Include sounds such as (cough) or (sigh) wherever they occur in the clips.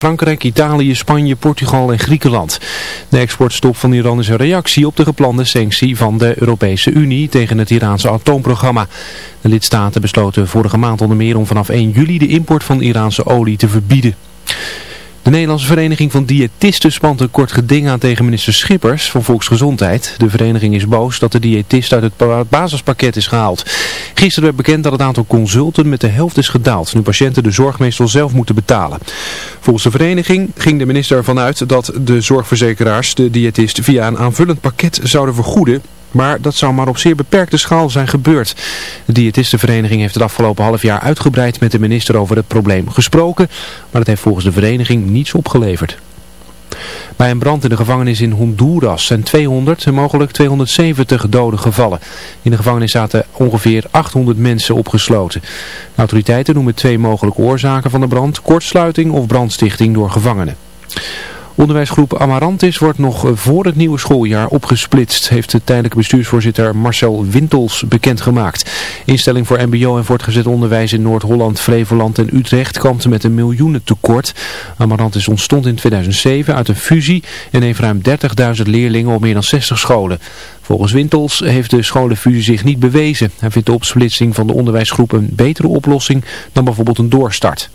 Frankrijk, Italië, Spanje, Portugal en Griekenland. De exportstop van Iran is een reactie op de geplande sanctie van de Europese Unie tegen het Iraanse atoomprogramma. De lidstaten besloten vorige maand onder meer om vanaf 1 juli de import van Iraanse olie te verbieden. De Nederlandse Vereniging van Diëtisten spant een kort geding aan tegen minister Schippers van Volksgezondheid. De vereniging is boos dat de diëtist uit het basispakket is gehaald. Gisteren werd bekend dat het aantal consulten met de helft is gedaald, nu patiënten de zorg meestal zelf moeten betalen. Volgens de vereniging ging de minister ervan uit dat de zorgverzekeraars de diëtist via een aanvullend pakket zouden vergoeden. Maar dat zou maar op zeer beperkte schaal zijn gebeurd. De diëtistenvereniging heeft het afgelopen half jaar uitgebreid met de minister over het probleem gesproken. Maar dat heeft volgens de vereniging niets opgeleverd. Bij een brand in de gevangenis in Honduras zijn 200 en mogelijk 270 doden gevallen. In de gevangenis zaten ongeveer 800 mensen opgesloten. De autoriteiten noemen twee mogelijke oorzaken van de brand, kortsluiting of brandstichting door gevangenen. Onderwijsgroep Amarantis wordt nog voor het nieuwe schooljaar opgesplitst, heeft de tijdelijke bestuursvoorzitter Marcel Wintels bekendgemaakt. Instelling voor mbo en voortgezet onderwijs in Noord-Holland, Flevoland en Utrecht kampte met een miljoenentekort. Amarantis ontstond in 2007 uit een fusie en heeft ruim 30.000 leerlingen op meer dan 60 scholen. Volgens Wintels heeft de scholenfusie zich niet bewezen. Hij vindt de opsplitsing van de onderwijsgroep een betere oplossing dan bijvoorbeeld een doorstart.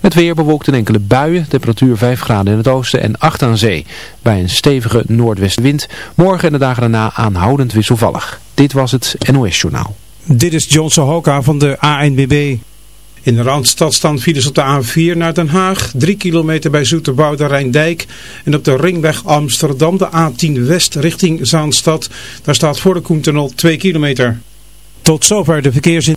Het weer bewolkt in enkele buien, temperatuur 5 graden in het oosten en 8 aan zee. Bij een stevige noordwestenwind, morgen en de dagen daarna aanhoudend wisselvallig. Dit was het NOS Journaal. Dit is John Sohoka van de ANWB. In de Randstad staan files op de A4 naar Den Haag, 3 kilometer bij Zoeterbouw Rijndijk en op de ringweg Amsterdam de A10 West richting Zaanstad. Daar staat voor de Koentunnel 2 kilometer. Tot zover de verkeersin.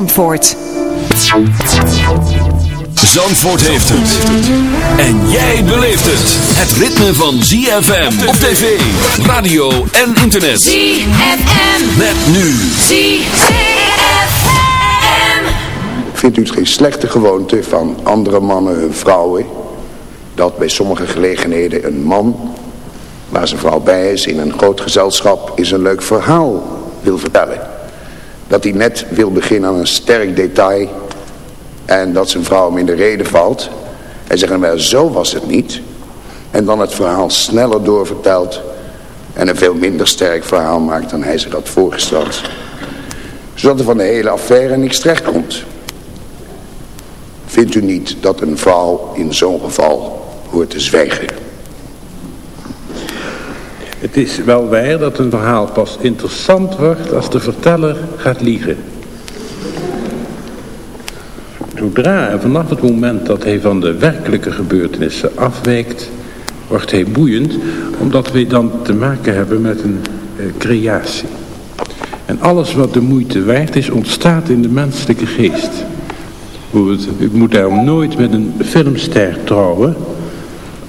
Zandvoort. Zandvoort heeft het. En jij beleeft het. Het ritme van ZFM op tv, radio en internet. ZFM. Met nu. ZFM. Vindt u het geen slechte gewoonte van andere mannen hun vrouwen? Dat bij sommige gelegenheden een man, waar zijn vrouw bij is in een groot gezelschap, is een leuk verhaal wil vertellen dat hij net wil beginnen aan een sterk detail en dat zijn vrouw hem in de reden valt. Hij zegt, maar zo was het niet. En dan het verhaal sneller doorvertelt en een veel minder sterk verhaal maakt dan hij zich had voorgesteld. Zodat er van de hele affaire niks terecht komt. Vindt u niet dat een vrouw in zo'n geval hoort te zwijgen? Het is wel waar dat een verhaal pas interessant wordt als de verteller gaat liegen. Zodra en vanaf het moment dat hij van de werkelijke gebeurtenissen afwijkt, wordt hij boeiend, omdat we dan te maken hebben met een eh, creatie. En alles wat de moeite waard is, ontstaat in de menselijke geest. U moet daarom nooit met een filmster trouwen,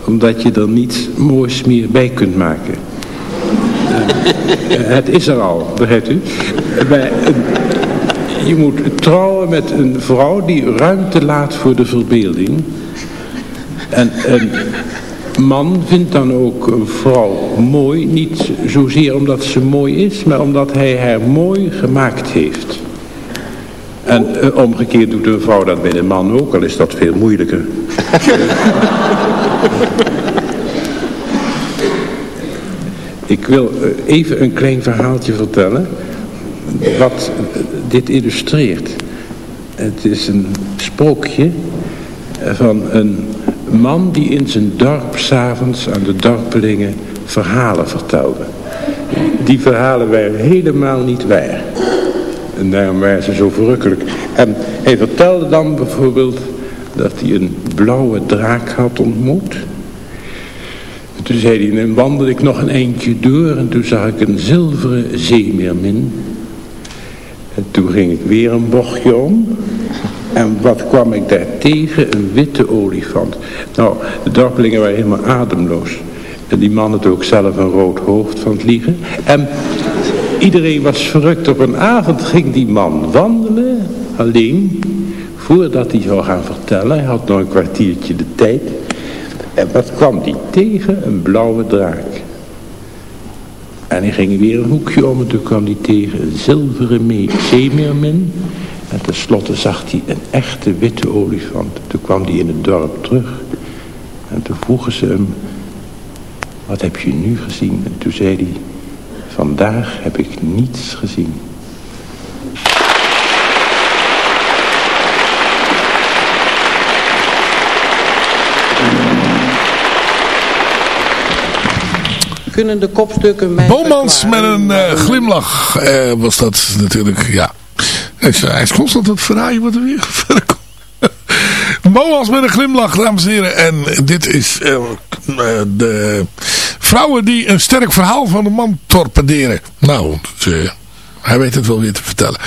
omdat je er niets moois meer bij kunt maken. (laughs) het is er al, begrijpt u? Bij je moet trouwen met een vrouw die ruimte laat voor de verbeelding. En, en man vindt dan ook een vrouw mooi, niet zozeer omdat ze mooi is, maar omdat hij haar mooi gemaakt heeft. En eh, omgekeerd doet een vrouw dat bij de man ook, al is dat veel moeilijker. (laughs) Ik wil eh, even een klein verhaaltje vertellen, wat dit illustreert. Het is een sprookje van een man die in zijn dorp s'avonds aan de dorpelingen verhalen vertelde. Die verhalen waren helemaal niet waar. En daarom waren ze zo verrukkelijk. En hij vertelde dan bijvoorbeeld dat hij een blauwe draak had ontmoet. En toen zei hij, dan wandelde ik nog een eindje door en toen zag ik een zilveren zeemeermin. En toen ging ik weer een bochtje om. En wat kwam ik daar tegen? Een witte olifant. Nou, de dorpelingen waren helemaal ademloos. En die man had ook zelf een rood hoofd van het liegen. En iedereen was verrukt. Op een avond ging die man wandelen, alleen, voordat hij zou gaan vertellen. Hij had nog een kwartiertje de tijd. En wat kwam die tegen? Een blauwe draak. En hij ging weer een hoekje om en toen kwam hij tegen een zilveren zeemeermin. En tenslotte zag hij een echte witte olifant. Toen kwam hij in het dorp terug. En toen vroegen ze hem, wat heb je nu gezien? En toen zei hij, vandaag heb ik niets gezien. Kunnen de kopstukken mij Bomans met een uh, glimlach uh, was dat natuurlijk, ja. Hij is, constant het verraaien wat er weer (laughs) verder komt. Boas met een glimlach, dames en heren. En dit is uh, de vrouwen die een sterk verhaal van de man torpederen. Nou, hij weet het wel weer te vertellen.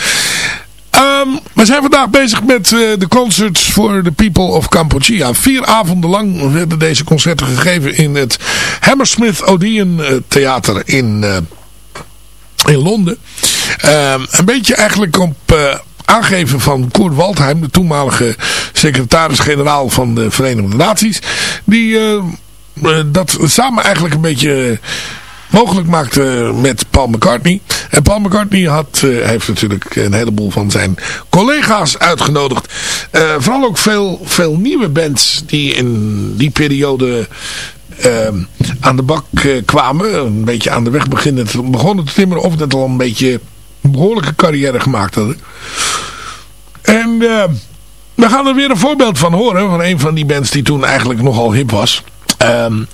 Um, we zijn vandaag bezig met uh, de concerts voor the people of Cambodia. Vier avonden lang werden deze concerten gegeven in het Hammersmith Odeon uh, Theater in, uh, in Londen. Um, een beetje eigenlijk op aangeven van Koert Waldheim, de toenmalige secretaris-generaal van de Verenigde Naties. Die dat samen eigenlijk een beetje mogelijk maakte met Paul McCartney. En Paul McCartney had, uh, heeft natuurlijk een heleboel van zijn collega's uitgenodigd. Uh, vooral ook veel, veel nieuwe bands die in die periode uh, aan de bak kwamen. Een beetje aan de weg beginnen, begonnen te timmeren of net al een beetje een behoorlijke carrière gemaakt hadden. En we gaan er weer een voorbeeld van horen. Van een van die bands die toen eigenlijk nogal hip was.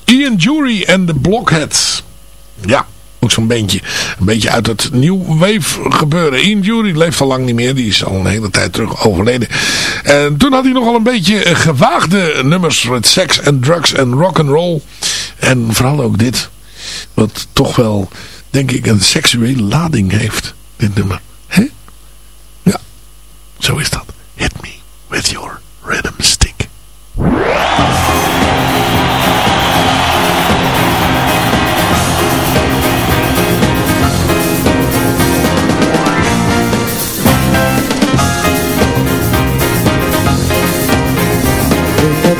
Ian Jury en de Blockheads. Ja, ook zo'n beetje, een beetje uit het New Wave gebeuren. Ian Jury leeft al lang niet meer. Die is al een hele tijd terug overleden. En toen had hij nogal een beetje gewaagde nummers met seks en drugs en rock and roll. En vooral ook dit. Wat toch wel, denk ik, een seksuele lading heeft. Dit nummer. Hè? Ja, zo is dat. Hit me with your rhythm stick.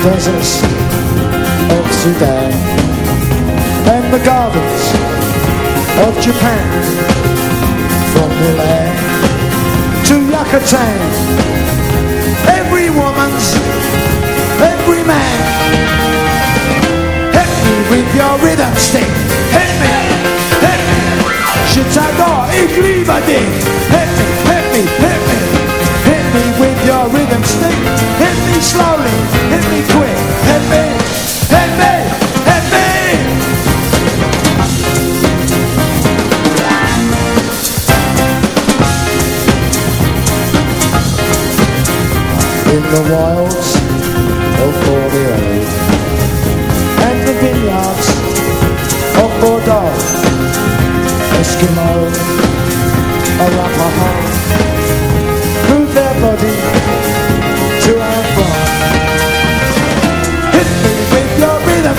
Deserts of Sudan and the gardens of Japan. From Milan to Yucatan every woman's every man. Hit me with your rhythm stick hit me hit me. T'adore ik liebe dich hit me hit me hit me slowly. Hit me quick. Hit me. Hit me. Hit me. In the wilds of Borneo. And the vineyards of Bordeaux. Eskimo Arapaho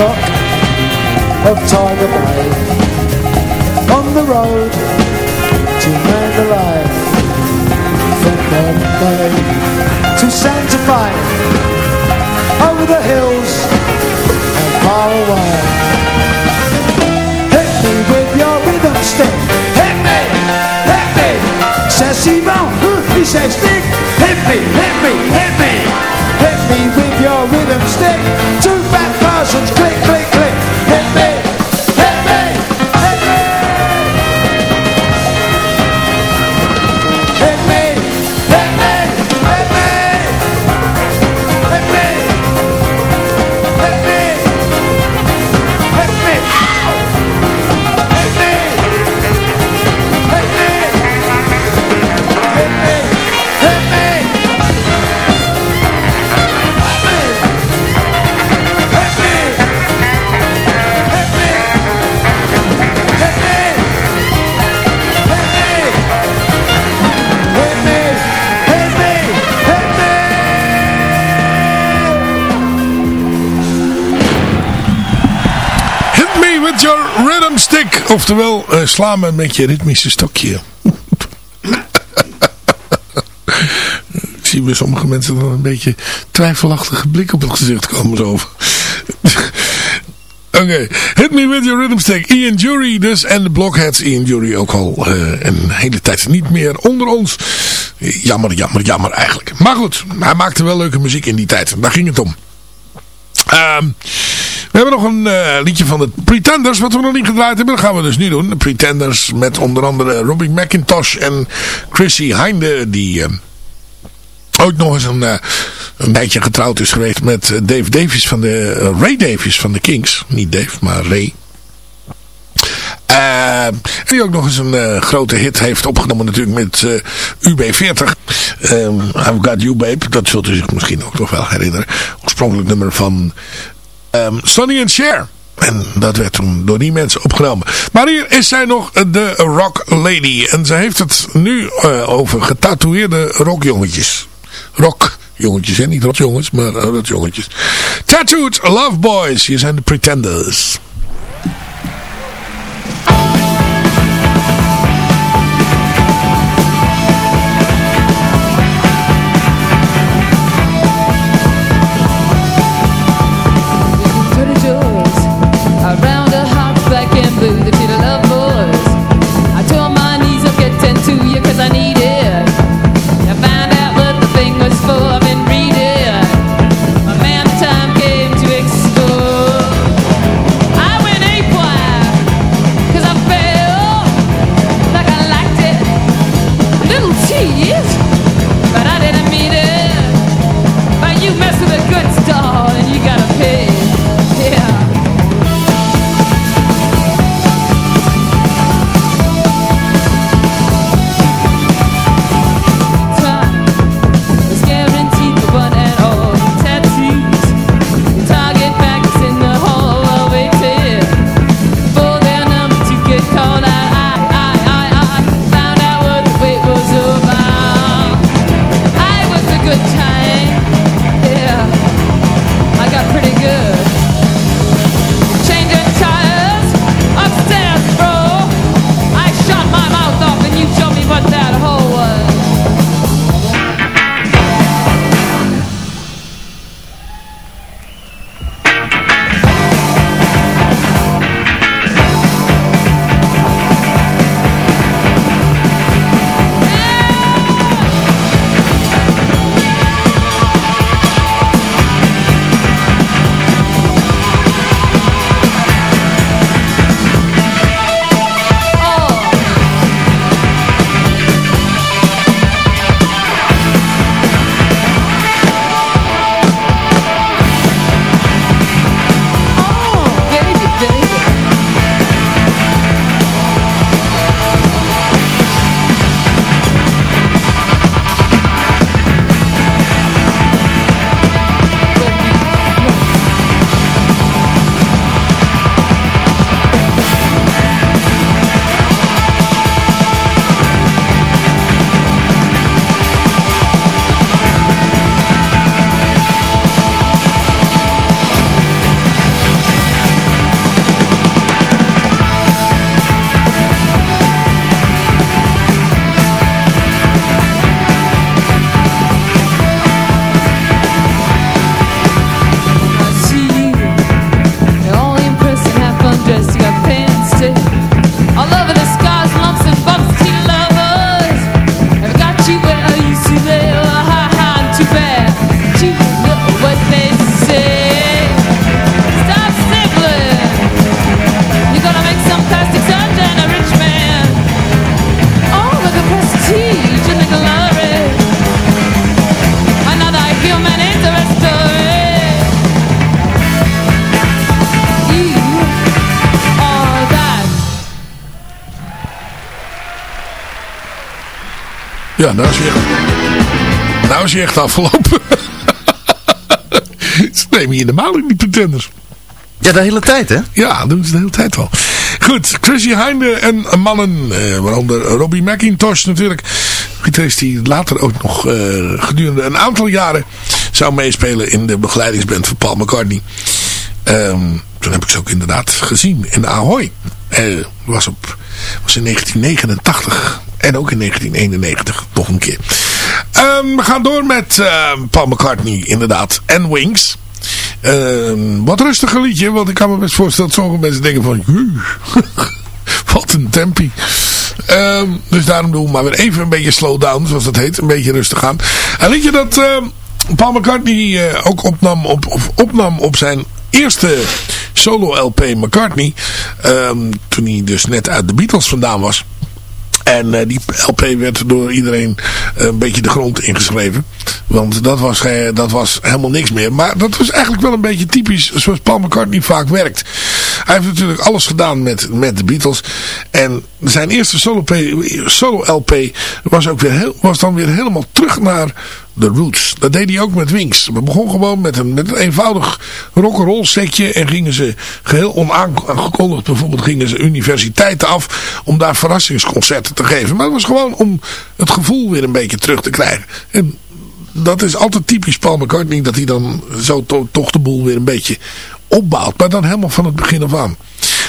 dock of Tiger Bay On the road to Mandalay. From Bombay to Santa Fe Over the hills and far away. Hit me with your rhythm stick. Hit me, hit me. Says Simon, he says stick Oftewel, eh, sla me met je ritmische stokje. Ik zie bij sommige mensen dan een beetje twijfelachtige blik op het gezicht komen zo over. Oké, Hit Me With Your Rhythm Stick. Ian Jury dus. En de Blockheads. Ian Jury ook al eh, een hele tijd niet meer onder ons. Jammer, jammer, jammer eigenlijk. Maar goed, hij maakte wel leuke muziek in die tijd. Daar ging het om. Ehm, we hebben nog een eh, liedje van de Pretenders, wat we nog niet gedraaid hebben. Dat gaan we dus nu doen. De Pretenders met onder andere Robbie McIntosh en Chrissy Hinde. Die eh, ooit nog eens een, eh, een beetje getrouwd is geweest met Dave Davies van de... Ray Davies van de Kings. Niet Dave, maar Ray. Die ook nog eens een grote hit heeft opgenomen natuurlijk met eh, UB40. Ehm, I've Got You Babe. Dat zult u zich misschien ook nog wel herinneren. Oorspronkelijk nummer van ehm, Sonny and Cher. En dat werd toen door die mensen opgenomen. Maar hier is zij nog de Rock Lady. En ze heeft het nu eh, over getatoeëerde rockjongetjes. Rock jongetjes, hè? niet rotjongens, maar uh, rotjongetjes. Tattooed Love Boys. Hier zijn de Pretenders. Ja, nou is hij echt, nou is hij echt afgelopen. (laughs) Ze nemen je in de maling, die pretenders. Ja, de hele tijd, hè? Ja, dat doen ze de hele tijd wel. Goed, Chrissy Heinde en mannen, eh, waaronder Robbie McIntosh natuurlijk. Gitarist die later ook nog eh, gedurende een aantal jaren zou meespelen in de begeleidingsband van Paul McCartney. Ehm, toen heb ik ze ook inderdaad gezien in Ahoy. Eh, was, op, was in 1989 en ook in 1991 nog een keer. Ehm, we gaan door met ehm, Paul McCartney inderdaad en Wings. Ehm, wat rustiger liedje, want ik kan me best voorstellen dat sommige mensen denken van... (laughs) wat een tempie. Dus daarom doen we maar weer even een beetje slow down, zoals dat heet. Een beetje rustig aan. Een liedje dat Paul McCartney eh, ook opnam op, op zijn eerste solo LP McCartney. toen hij dus net uit de Beatles vandaan was. En uh, die LP werd door iedereen uh, een beetje de grond ingeschreven. Want dat was, dat was helemaal niks meer. Maar dat was eigenlijk wel een beetje typisch zoals Paul McCartney vaak werkt. Hij heeft natuurlijk alles gedaan met, met de Beatles. En zijn eerste solo, solo LP was, ook weer heel, was dan weer helemaal terug naar de roots. Dat deed hij ook met Wings. We begonnen gewoon met een, met een eenvoudig rock'n'roll setje. En gingen ze geheel onaangekondigd. Bijvoorbeeld gingen ze universiteiten af. Om daar verrassingsconcerten te geven. Maar het was gewoon om het gevoel weer een beetje terug te krijgen. En dat is altijd typisch Paul McCartney. Dat hij dan zo to toch de boel weer een beetje opbouwt. Maar dan helemaal van het begin af aan.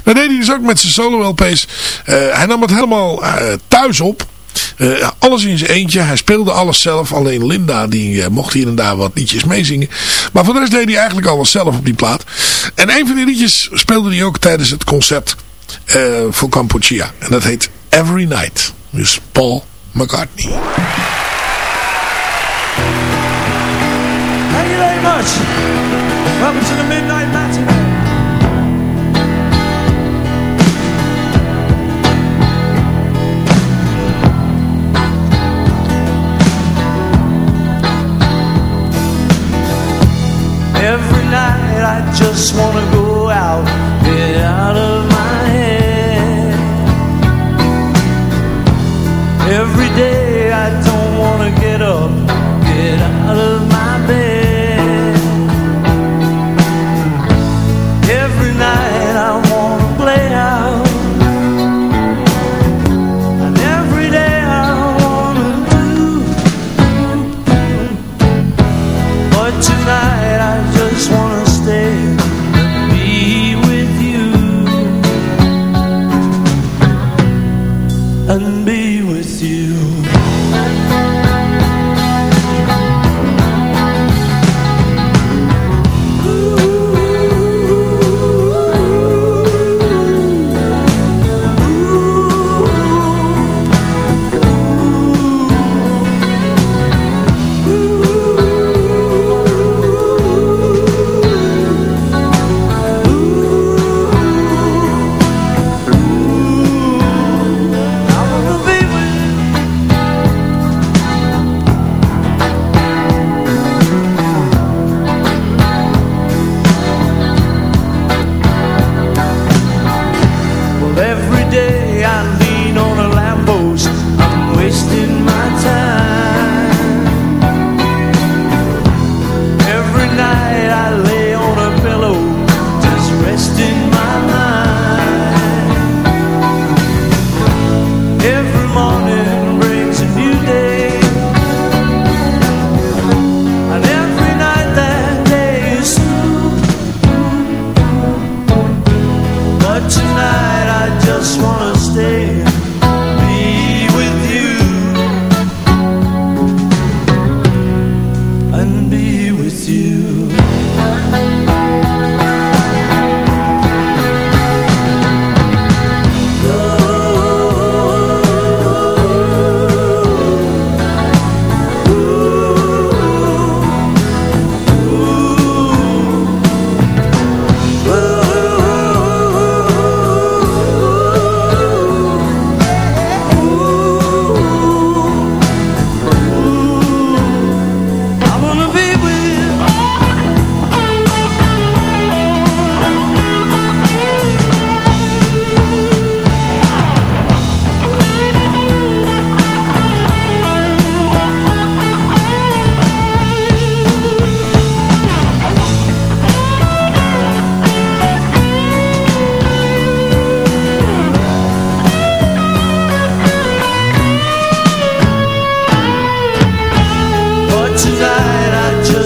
Dat deed hij dus ook met zijn solo LP's. Uh, hij nam het helemaal uh, thuis op. Uh, alles in zijn eentje. Hij speelde alles zelf. Alleen Linda die uh, mocht hier en daar wat liedjes meezingen. Maar voor de rest deed hij eigenlijk alles zelf op die plaat. En een van die liedjes speelde hij ook tijdens het concert uh, voor Kampuchea. En dat heet Every Night. Dus Paul McCartney. Thank you very much. Welcome to the Midnight. I just wanna go out, get out of my head. Every day I don't wanna get up,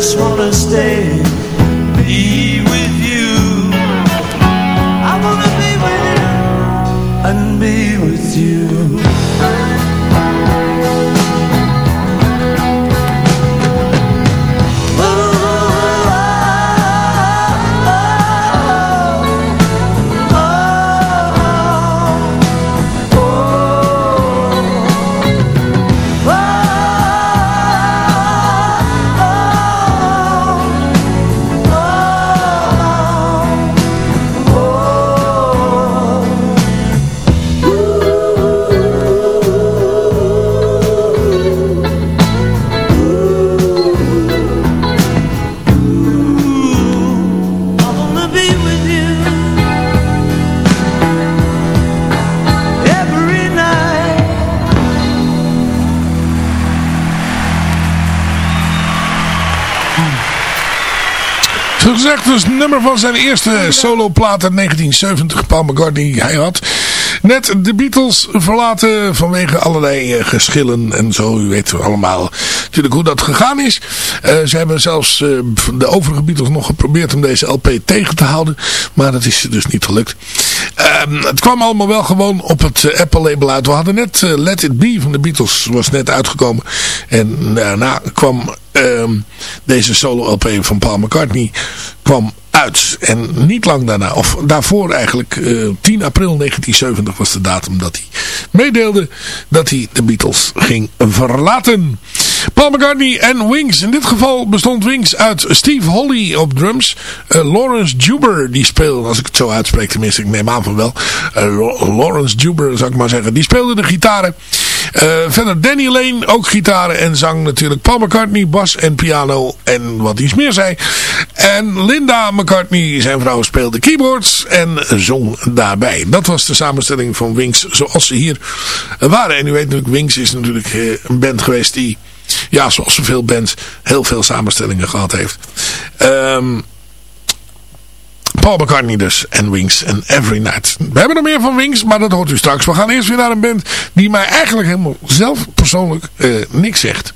just wanna stay, nummer van zijn eerste soloplaat uit 1970. Paul McCartney, hij had net de Beatles verlaten vanwege allerlei eh, geschillen en zo. U weet allemaal natuurlijk hoe dat gegaan is. Eh, ze hebben zelfs eh, de overige Beatles nog geprobeerd om deze LP tegen te houden. Maar dat is dus niet gelukt. Ehm, het kwam allemaal wel gewoon op het eh, Apple label uit. We hadden net Let It Be van de Beatles was net uitgekomen. En daarna kwam ehm, deze solo LP van Paul McCartney kwam uit. En niet lang daarna, of daarvoor eigenlijk, eh, 10 april 1970 was de datum dat hij meedeelde dat hij de Beatles ging verlaten. Paul McCartney en Wings. In dit geval bestond Wings uit Steve Holly op drums. eh, Lawrence Juber, die speelde, als ik het zo uitspreek tenminste, ik neem aan van wel. eh, Lawrence Juber, zou ik maar zeggen. Die speelde de gitaren. Eh, verder Danny Lane, ook gitaren en zang natuurlijk. Paul McCartney, bas en piano en wat iets meer zei. En Linda McCartney, zijn vrouw, speelde keyboards en zong daarbij. Dat was de samenstelling van Wings zoals ze hier waren. En u weet natuurlijk, Wings is natuurlijk eh, een band geweest die, ja, zoals zoveel bands, heel veel samenstellingen gehad heeft. Ehm... Paul McCartney dus. En Wings en Every Night. We hebben er meer van Wings, maar dat hoort u straks. We gaan eerst weer naar een band die mij eigenlijk helemaal zelf persoonlijk eh, niks zegt.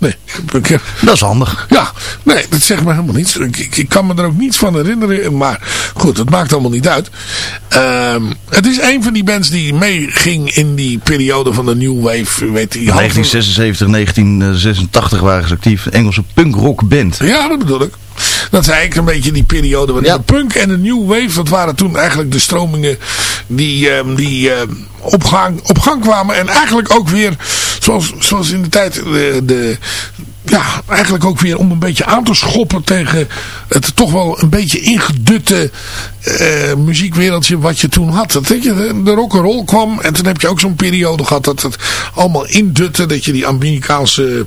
Nee. ik heb- Dat is handig. Ja, nee, dat zegt me helemaal niets. Ik, ik, ik kan me er ook niets van herinneren. Maar goed, het maakt allemaal niet uit. Ehm, het is een van die bands die meeging in die periode van de New Wave. Weet, die halve- 1976, 1986 waren ze actief. Engelse punkrock band. Ja, dat bedoel ik. Dat is eigenlijk een beetje die periode waarin de punk en de new wave, dat waren toen eigenlijk de stromingen die, ehm, die ehm, op, gang, op gang kwamen. En eigenlijk ook weer, zoals, in de tijd, de, de, ja, eigenlijk ook weer om een beetje aan te schoppen tegen het toch wel een beetje ingedutte eh, muziekwereldje wat je toen had. Dat, weet je, de, rock'n'roll kwam en toen heb je ook zo'n periode gehad dat het allemaal indutte, dat je die Amerikaanse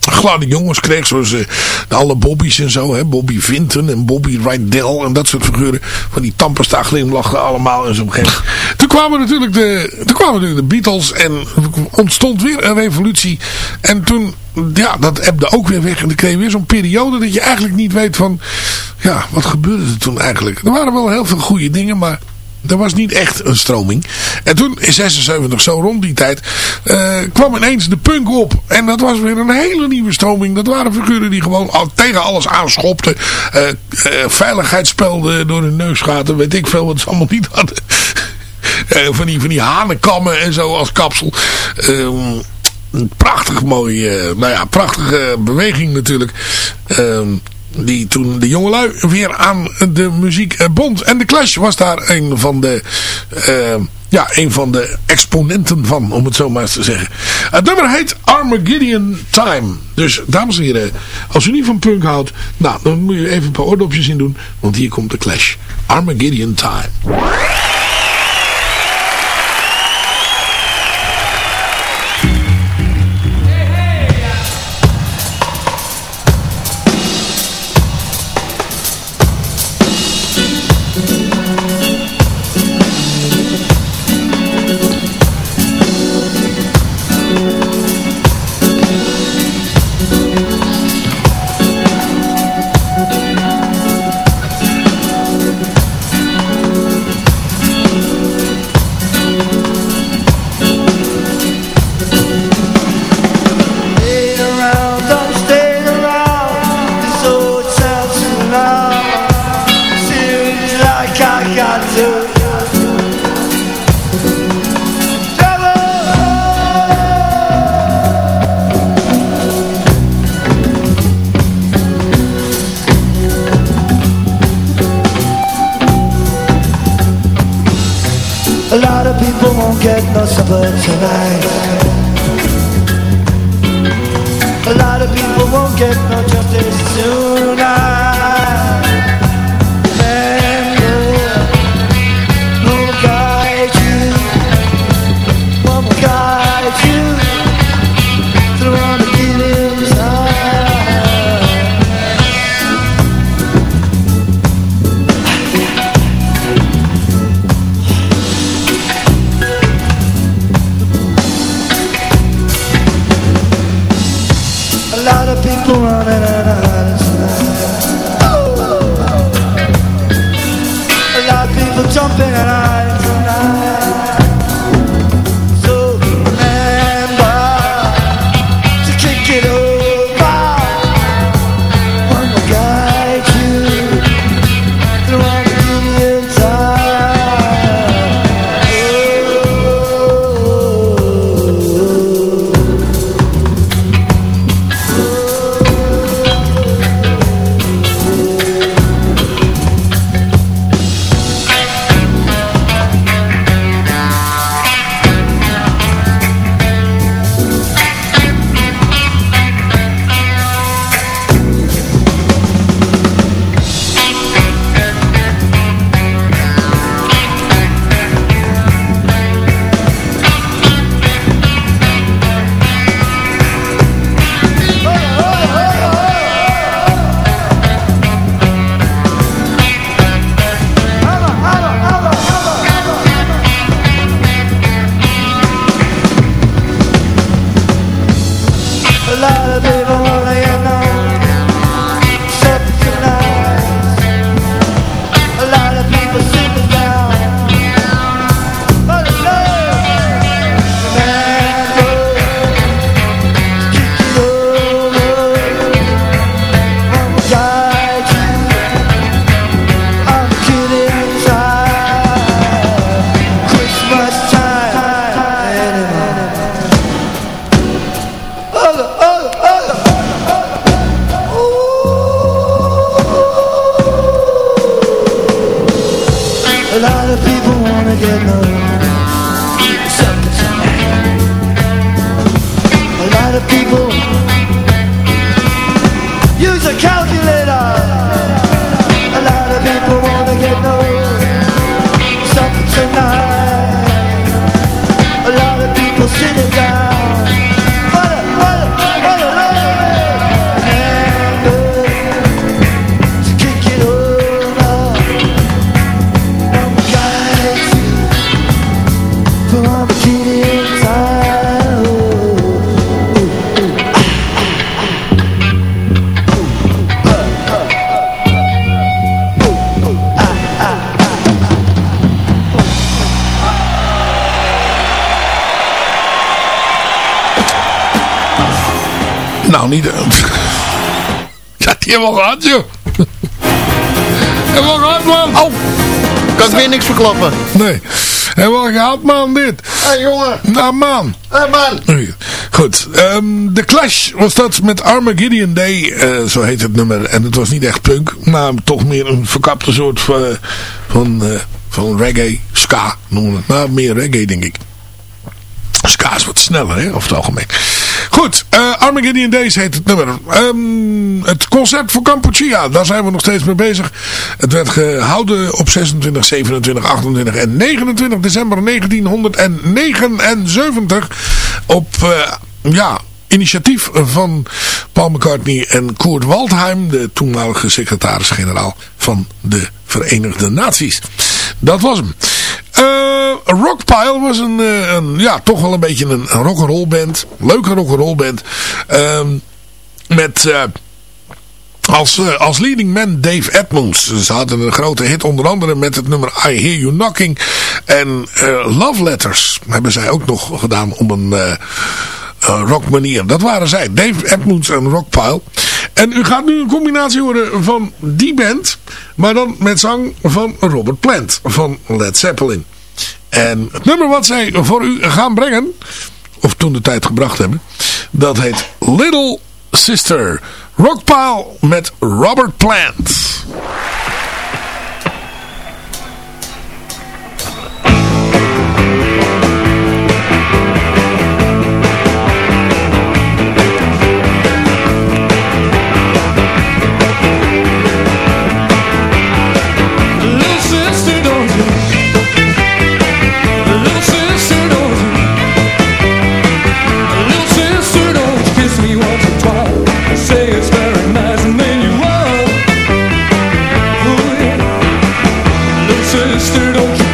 gladde jongens kreeg. Zoals eh, alle Bobby's en zo. Hè? Bobby Vinton en Bobby Rydell en dat soort figuren. Van die tandpasta glimlachen allemaal en zo'n gegeven kwamen natuurlijk de, toen kwamen natuurlijk de Beatles en ontstond weer een revolutie. En toen, ja, dat ebde ook weer weg. En dan kreeg je weer zo'n periode dat je eigenlijk niet weet van, ja, wat gebeurde er toen eigenlijk? Er waren wel heel veel goede dingen, maar... Er was niet echt een stroming. En toen in 76, zo rond die tijd, eh, kwam ineens de punk op. En dat was weer een hele nieuwe stroming. Dat waren figuren die gewoon al, tegen alles aanschopten. veiligheidsspelden door hun neus gaten. Weet ik veel wat ze allemaal niet hadden. Eh, van, die, van die hanenkammen en zo als kapsel. Ehm, een prachtig mooi, eh, nou ja, prachtige beweging natuurlijk. Ehm, die toen de jongelui weer aan de muziek bond. En de Clash was daar een van de, eh, ja, een van de exponenten van, om het zo maar eens te zeggen. Het nummer heet Armageddon Time. Dus, dames en heren, als u niet van punk houdt, nou, dan moet je even een paar oordopjes in doen, want hier komt de Clash. Armageddon Time. Get no supper tonight. A lot of people won't get no justice verklappen. Nee. We al gehad, man, dit. Hé, hey, jongen. Nou, man. Hé, hey, man. Goed. ehm The Clash was dat met Armageddon Day. eh, zo heet het nummer. En het was niet echt punk. Maar toch meer een verkapte soort van, van, eh, van reggae. Ska noemen we het. Maar meer reggae, denk ik. Ska is wat sneller, hè, over het algemeen. Goed, eh, Armageddon Days heet het nummer. Ehm, het concert voor Kampuchea, daar zijn we nog steeds mee bezig. Het werd gehouden op 26, 27, 28 en 29 december 1979 op, eh, ja, initiatief van Paul McCartney en Kurt Waldheim, de toenmalige secretaris-generaal van de Verenigde Naties. Dat was hem. Eh, Rockpile was een, eh, een, ja, toch wel een beetje een rock'n'roll band. Leuke rock'n'roll band. Ehm, met eh, als, als leading man Dave Edmunds. Ze hadden een grote hit onder andere met het nummer I Hear You Knocking. En Love Letters hebben zij ook nog gedaan op een eh, eh, rock manier. Dat waren zij. Dave Edmunds en Rockpile. En u gaat nu een combinatie horen van die band. Maar dan met zang van Robert Plant van Led Zeppelin. En het nummer wat zij voor u gaan brengen. Of toen de tijd gebracht hebben. Dat heet Little Sister. Rockpile met Robert Plant. sister, don't you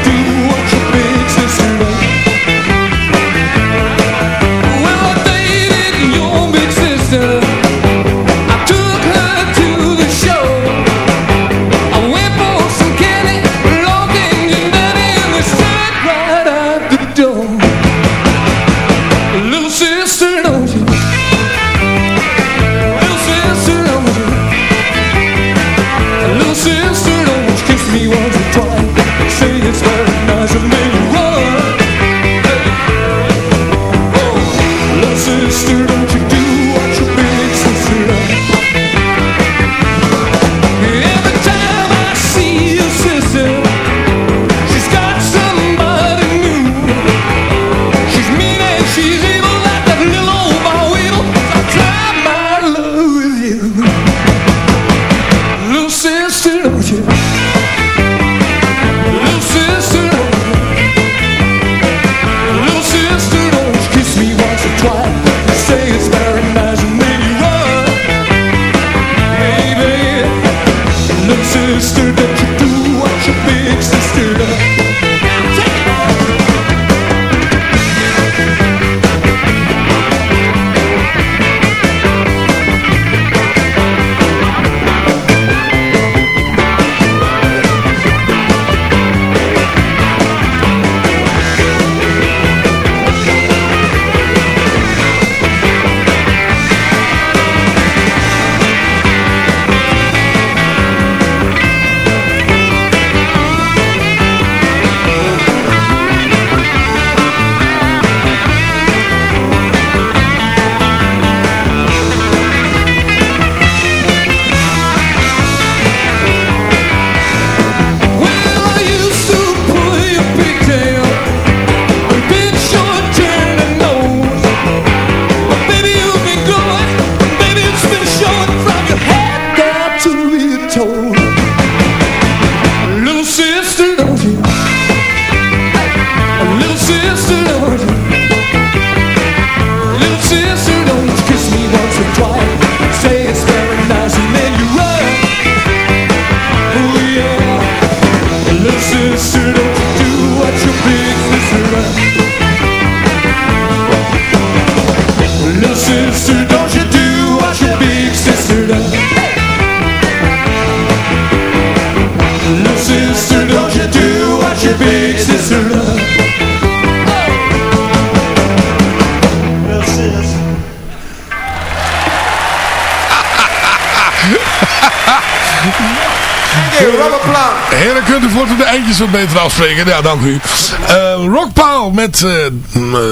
kunt u de eindjes wat beter afspreken. Ja, dank u. Uh, Rockpile met uh,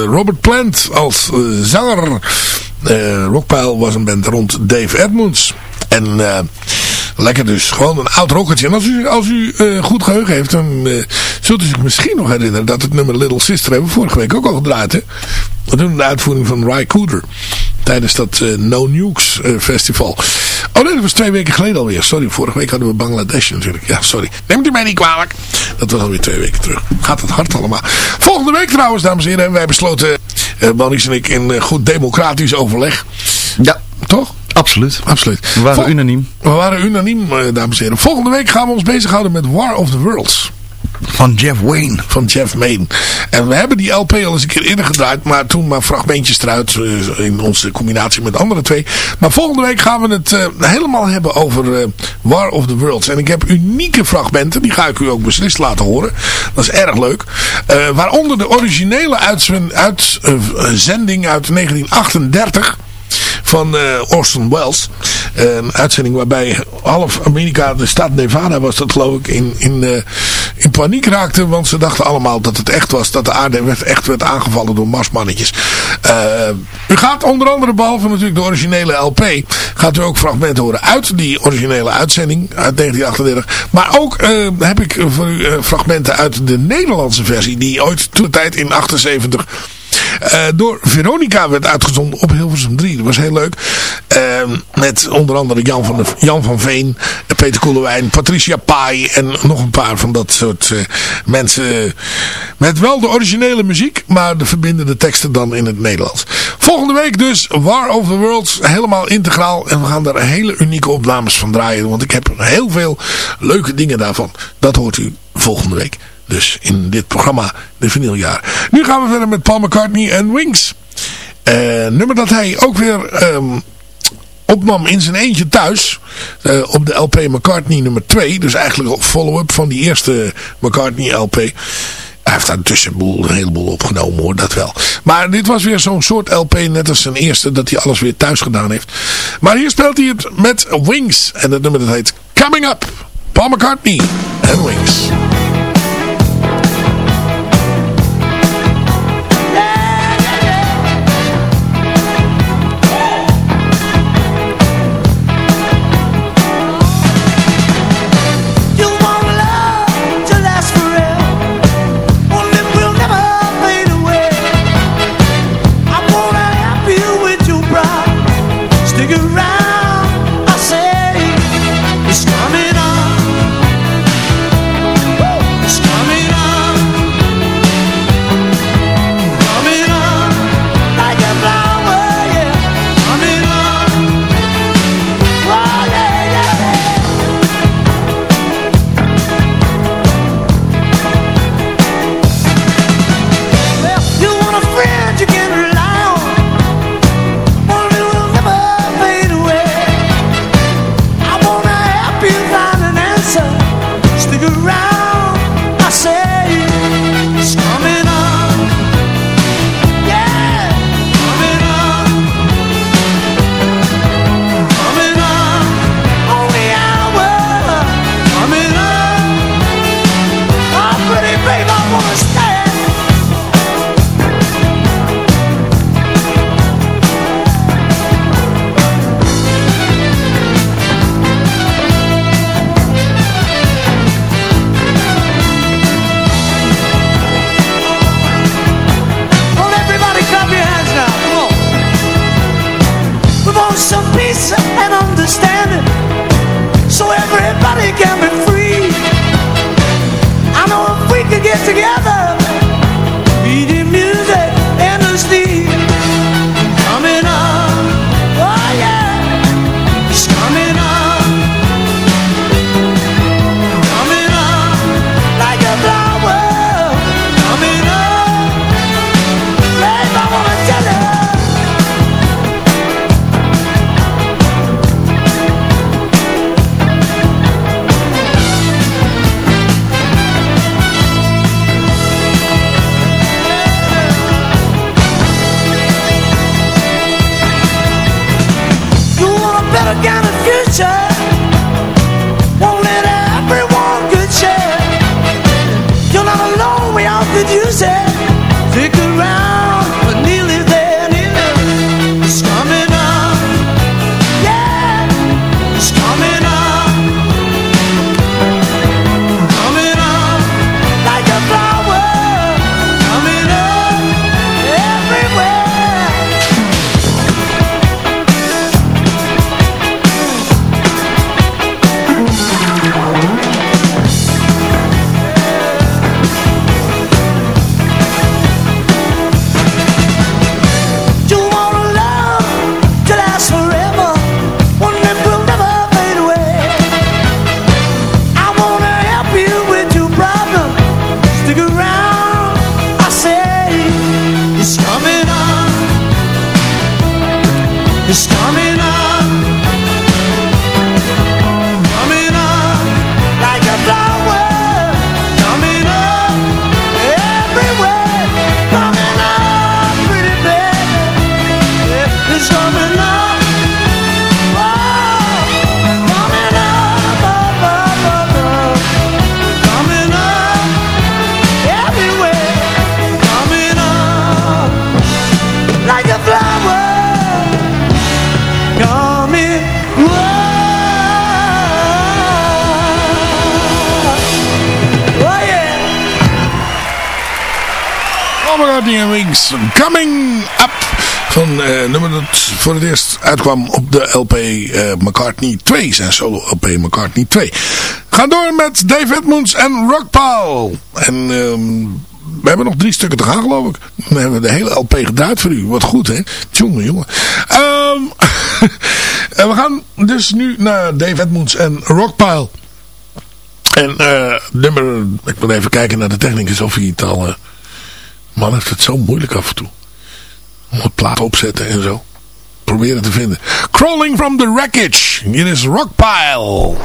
Robert Plant als zanger. Rockpile was een band rond Dave Edmunds. En lekker dus. Gewoon een oud rockertje. En als u, als u goed geheugen heeft, dan zult u zich misschien nog herinneren dat het nummer Little Sister hebben we vorige week ook al gedraaid. Hè? We doen de uitvoering van Ry Cooder. Tijdens dat No Nukes festival. Oh nee, dat was twee weken geleden alweer. Sorry, vorige week hadden we Bangladesh natuurlijk. Ja, sorry. Neemt u mij niet kwalijk. Dat was alweer twee weken terug. Gaat het hard allemaal. Volgende week trouwens, dames en heren. Hebben wij besloten, uh, Maurice en ik, in uh, goed democratisch overleg. Ja. Toch? Absoluut. Absoluut. We waren Vol unaniem. We waren unaniem, uh, dames en heren. Volgende week gaan we ons bezighouden met War of the Worlds. Van Jeff Wayne. Van Jeff Wayne. En we hebben die LP al eens een keer eerder gedraaid. Maar toen maar fragmentjes eruit. In onze combinatie met de andere twee. Maar volgende week gaan we het uh, helemaal hebben over uh, War of the Worlds. En ik heb unieke fragmenten. Die ga ik u ook beslist laten horen. Dat is erg leuk. Waaronder de originele uitzending uit, uit 1938 van uh, Orson Welles. Een uitzending waarbij half Amerika, de staat Nevada was dat geloof ik, in, in, uh, in paniek raakte. Want ze dachten allemaal dat het echt was, dat de aarde werd, echt werd aangevallen door marsmannetjes. Uh, u gaat onder andere, behalve natuurlijk de originele LP, gaat u ook fragmenten horen uit die originele uitzending uit 1938. Maar ook heb ik voor u fragmenten uit de Nederlandse versie, die ooit toen tijd in 78 uh, door Veronica werd uitgezonden op Hilversum 3. Dat was heel leuk. Uh, met onder andere Jan van, de, Jan van Veen, Peter Koelewijn, Patricia Pai en nog een paar van dat soort uh, mensen. Met wel de originele muziek, maar de verbindende teksten dan in het Nederlands. Volgende week dus War of the Worlds, helemaal integraal. En we gaan daar hele unieke opnames van draaien. Want ik heb heel veel leuke dingen daarvan. Dat hoort u volgende week. Dus in dit programma, de vinyljaar. Nu gaan we verder met Paul McCartney en Wings. Uh, nummer dat hij ook weer um, opnam in zijn eentje thuis. Uh, op de LP McCartney nummer 2. Dus eigenlijk follow-up van die eerste McCartney LP. Hij heeft daar tussenboel een heleboel opgenomen hoor, dat wel. Maar dit was weer zo'n soort LP, net als zijn eerste, dat hij alles weer thuis gedaan heeft. Maar hier speelt hij het met Wings. En dat nummer dat heet Coming Up. Paul McCartney en Wings. Wings Coming Up. Van eh, nummer dat voor het eerst uitkwam op de LP eh, McCartney 2. Zijn solo LP McCartney 2. Ga door met Dave Edmunds en Rockpile. En ehm, we hebben nog drie stukken te gaan geloof ik. We hebben de hele LP gedraaid voor u. Wat goed hè. Tjonge jongen. Ehm, (laughs) um, we gaan dus nu naar Dave Edmunds en Rockpile. En eh, nummer, ik wil even kijken naar de technicus of hij het al... Man heeft het zo moeilijk af en toe. Om het plaat opzetten en zo. Proberen te vinden. Crawling from the Wreckage. Hier is Rockpile.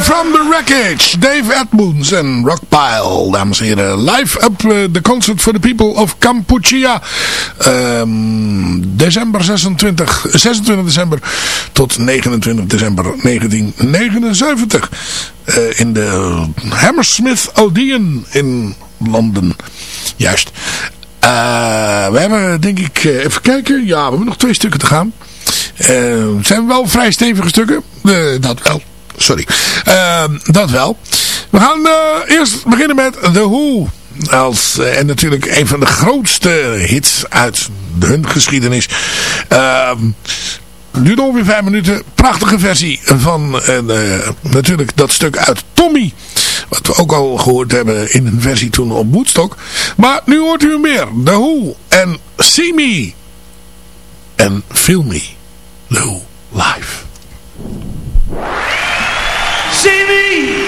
From the Wreckage. Dave Edmonds en Rockpile. Dames en heren, live up the eh, concert for the people of Kampuchea. Um, december 26, 26 december tot 29 december 1979. Uh, eh, in de Hammersmith Odeon in Londen. Juist. Eh, we hebben denk ik, even kijken. Ja, we hebben nog twee stukken te gaan. Uh, het zijn wel vrij stevige stukken. Dat wel sorry. Ehm, dat wel. We gaan eh, eerst beginnen met The Who. Als, eh, en natuurlijk een van de grootste hits uit hun geschiedenis. Ehm, duurde ongeveer vijf minuten. Prachtige versie van eh, natuurlijk dat stuk uit Tommy. Wat we ook al gehoord hebben in een versie toen op Woodstock. Maar nu hoort u meer. The Who en See Me. En Feel Me. The Who live. See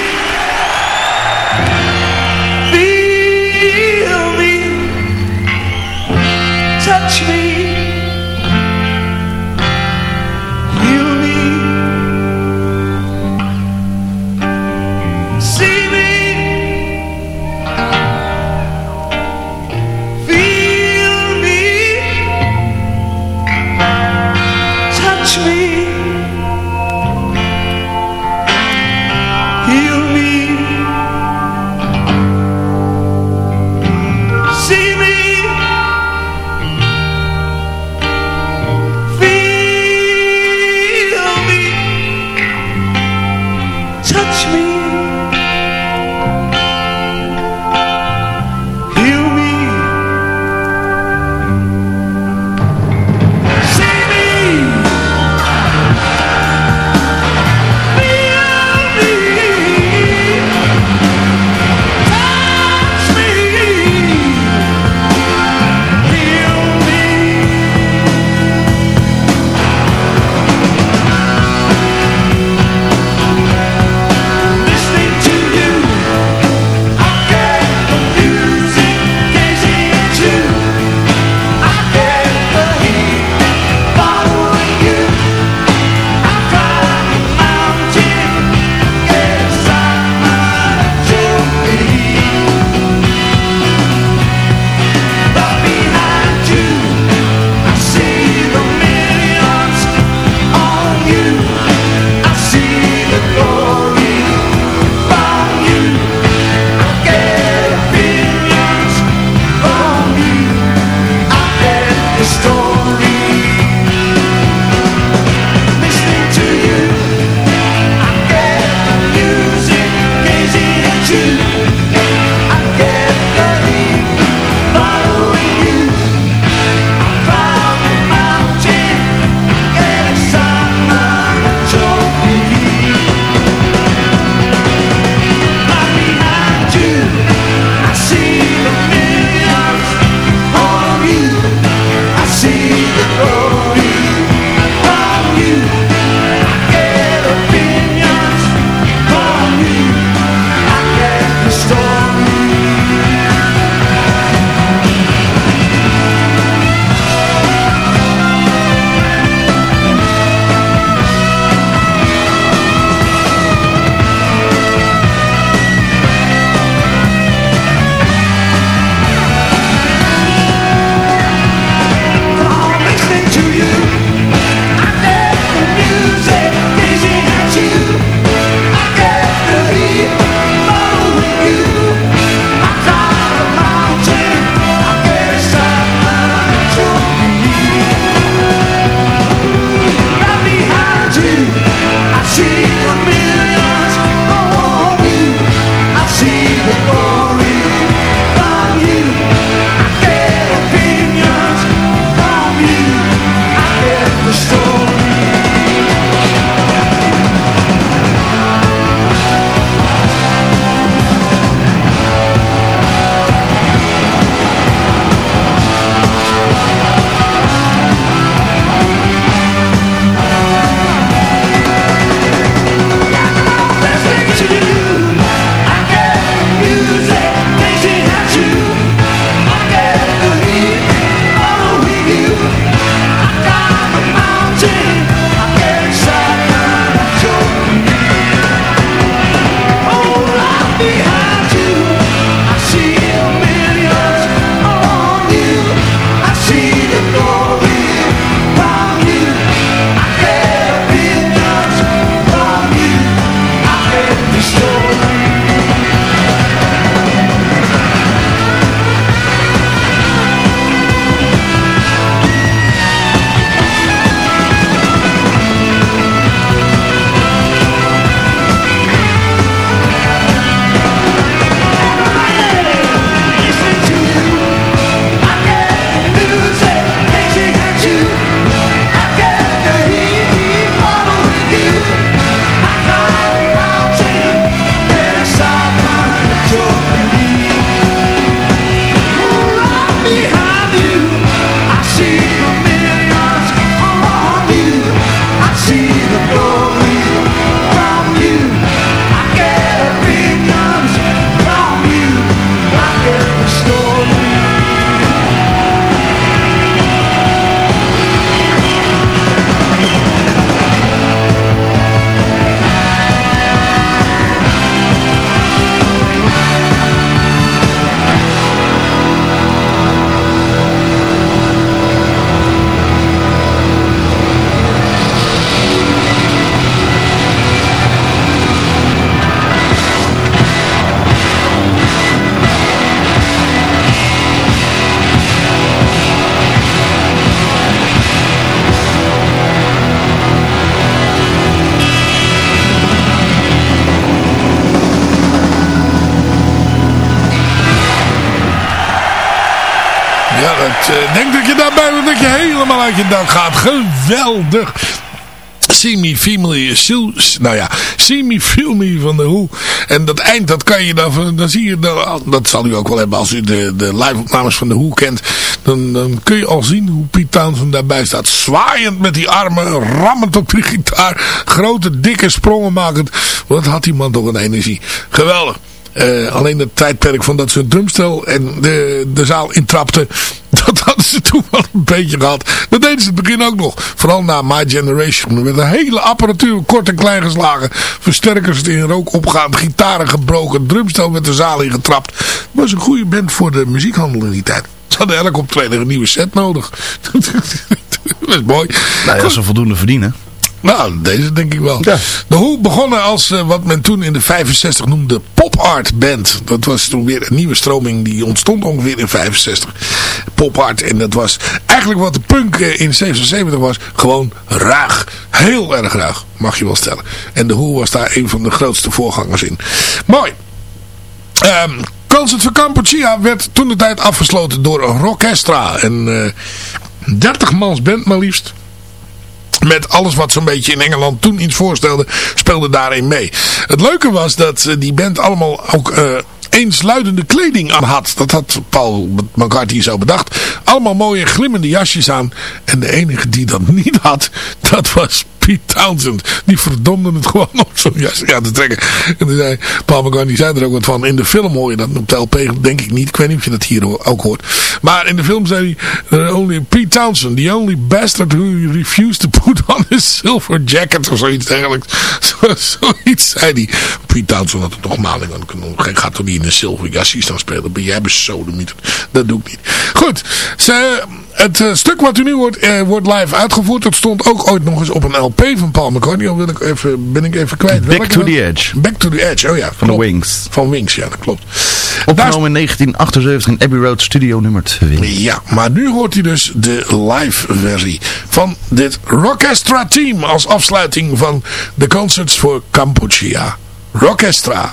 helemaal uit je dak gaat. Geweldig. Me, Sil- nou ja, Feel Me van de Hoe. En dat eind, dat kan je dan, dan zie je, dan, dat zal u ook wel hebben als u de, de live-opnames van de Hoe kent. Dan, dan kun je al zien hoe Piet Townsend daarbij staat. Zwaaiend met die armen, rammend op die gitaar. Grote, dikke sprongen makend. Wat had die man toch een energie. Geweldig. Eh, alleen het tijdperk van dat ze een drumstel en de, de zaal intrapte. (laughs) Dat hadden ze toen wel een beetje gehad. Dat deden ze het begin ook nog. Vooral na My Generation. Er werd een hele apparatuur kort en klein geslagen. Versterkers in rook opgaan. Gitaren gebroken. Drumstel met de zaal ingetrapt. Het was een goede band voor de muziekhandel in die tijd. Ze hadden elk optreden een nieuwe set nodig. (laughs) dat is mooi. Nou ja, ze voldoende verdienen. Nou, deze denk ik wel. De Hoe begonnen als eh, wat men toen in de 65 noemde pop art band. Dat was toen weer een nieuwe stroming die ontstond ongeveer in 65. Pop art en dat was eigenlijk wat de punk eh, in 77 was. Gewoon ruig. Heel erg ruig, mag je wel stellen. En de Hoe was daar een van de grootste voorgangers in. Mooi. Ehm Concert van Kampuchea werd toen de tijd afgesloten door een Rockestra. Een eh 30 mans band maar liefst met alles wat zo'n beetje in Engeland toen iets voorstelde, speelde daarin mee. Het leuke was dat eh, die band allemaal ook eh, eensluidende kleding aan had. Dat had Paul McCartney zo bedacht. Allemaal mooie glimmende jasjes aan. En de enige die dat (laughs) niet had, dat was Pete Townsend. Die verdomde het gewoon om zo'n jasje aan te trekken. En toen zei, Paul McCartney zei er ook wat van. In de film hoor je dat op de LP, denk ik niet. Ik weet niet of je dat hier ook hoort. Maar in de film zei hij, uh, only Pete Townsend, the only bastard who refused to put on his silver jacket. Of zoiets dergelijks. (laughs) Zo, zoiets zei hij. Pete Townsend had het nog maling aan kunnen doen. Gaat toch niet in een zilver jasje staan spelen. Ben jij besodemieterd. Dat doe ik niet. Goed. Ze, het eh, stuk wat u nu hoort, eh, wordt live uitgevoerd. Dat stond ook ooit nog eens op een LP van Paul McCartney. Al wil ik even, ben ik even kwijt. Back Welke to the Edge. Back to the Edge, oh ja. Van de. Wings. Van Wings, ja, dat klopt. Opgenomen in 1978 in Abbey Road Studio nummer 2. Ja, maar nu hoort u dus de live versie van dit Rockestra team als afsluiting van de concerts voor Kampuchea. Rockestra.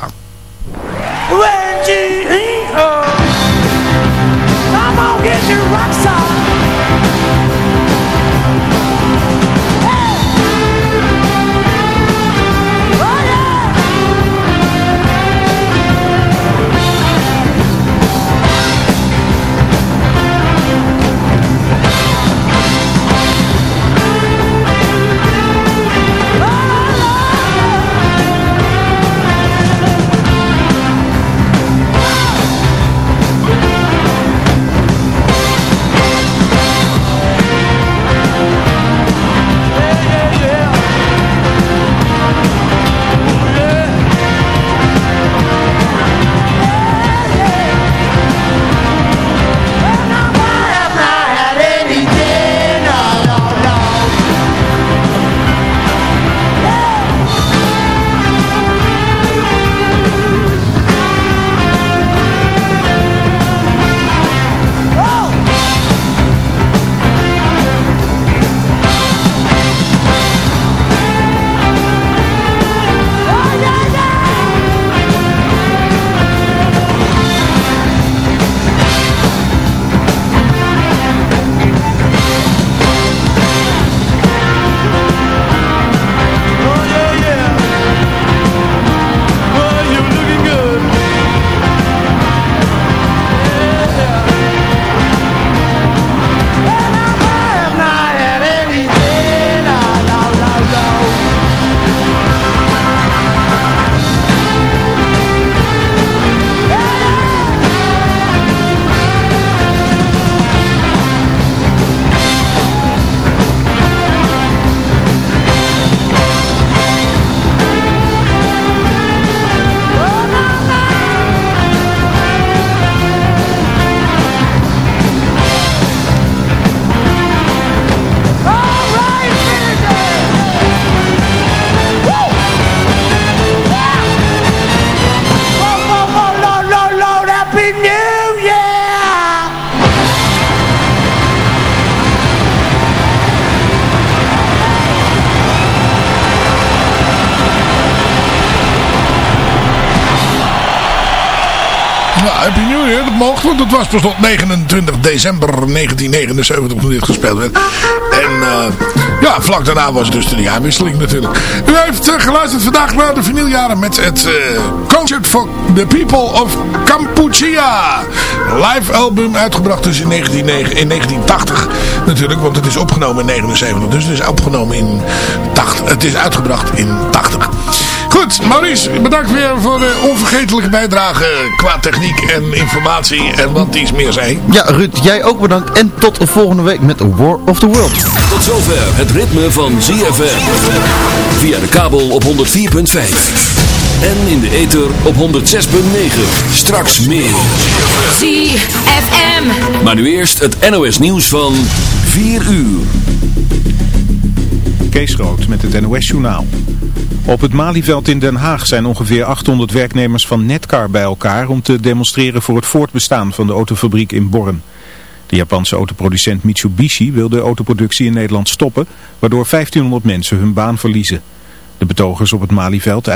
Want het was pas op 29 december 1979 toen dit gespeeld werd. En eh, ja, vlak daarna was dus de jaarwisseling natuurlijk. U heeft eh, geluisterd vandaag naar de vinyljaren met het eh, Concert for the People of Kampuchea. Live album uitgebracht dus in, 19, in 1980 natuurlijk, want het is opgenomen in 79. Dus het is opgenomen in 80. Het is uitgebracht in 80. Goed, Maurice, bedankt weer voor de onvergetelijke bijdrage qua techniek en informatie en wat iets meer zei. Ja, Ruud, jij ook bedankt. En tot de volgende week met War of the World. Tot zover het ritme van ZFM. Via de kabel op 104.5. En in de ether op 106.9. Straks meer. ZFM. Maar nu eerst het NOS nieuws van 4 uur. Kees Rood met het NOS-journaal. Op het Malieveld in Den Haag zijn ongeveer 800 werknemers van Netcar bij elkaar om te demonstreren voor het voortbestaan van de autofabriek in Born. De Japanse autoproducent Mitsubishi wil de autoproductie in Nederland stoppen, waardoor 1500 mensen hun baan verliezen. De betogers op het Malieveld